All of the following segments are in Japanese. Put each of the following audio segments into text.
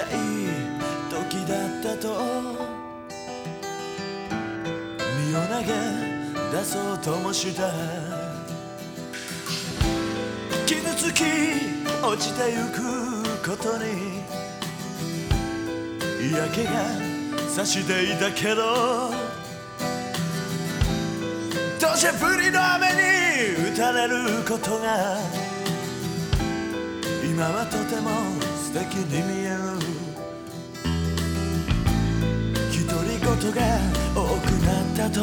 たい時だったと身を投げ出そうともした傷つき落ちてゆくことに嫌気がさしていたけど土砂降りの雨に打たれることが今はとても素敵に見える独り言が多くなったと。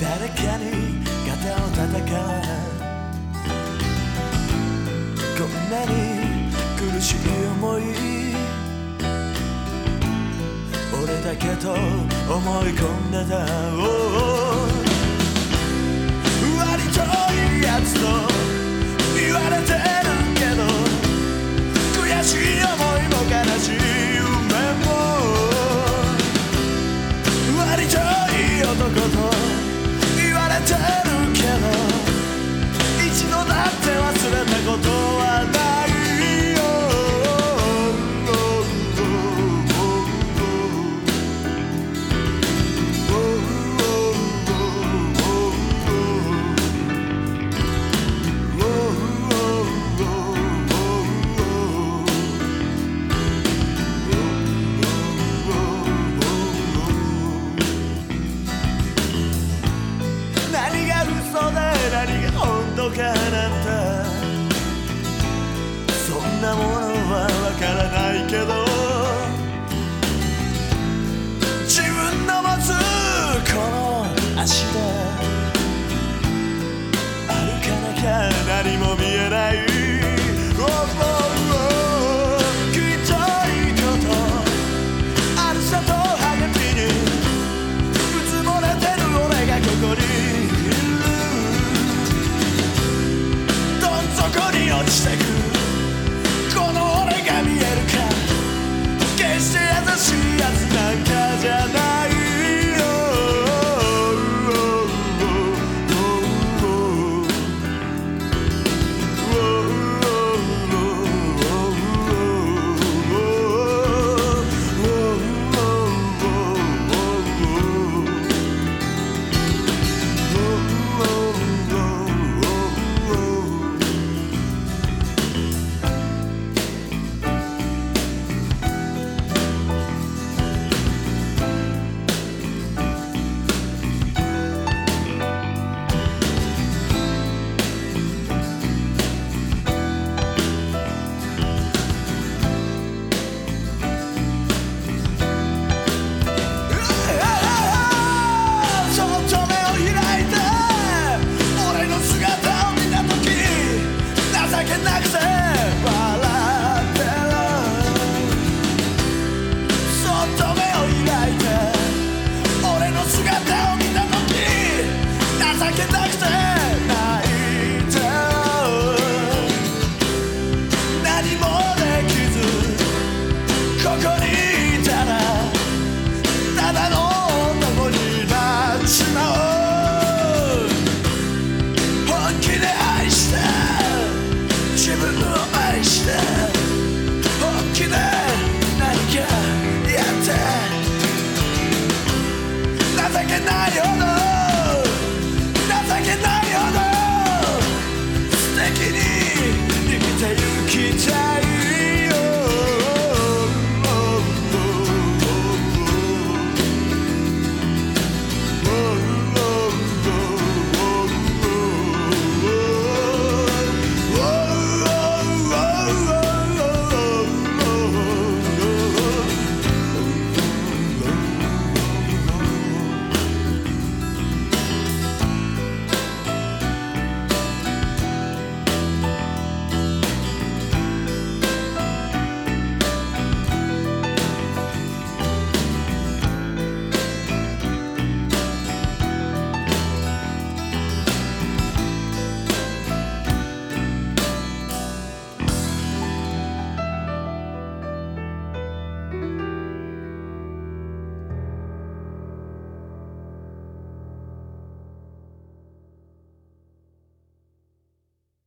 誰かに肩を叩かこんなに苦しい思い俺だけと思い込んでた、oh からないけど自分の持つこの足で歩かなきゃ何も見えない Oh, oh, oh きっといことあるさと励みにうつもれてる俺がここにいる。どん底に落ちてく。take